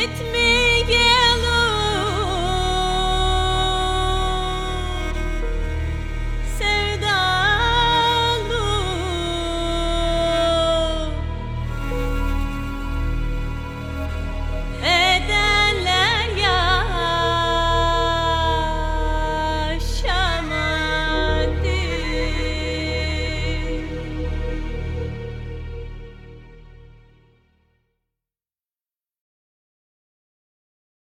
hasret?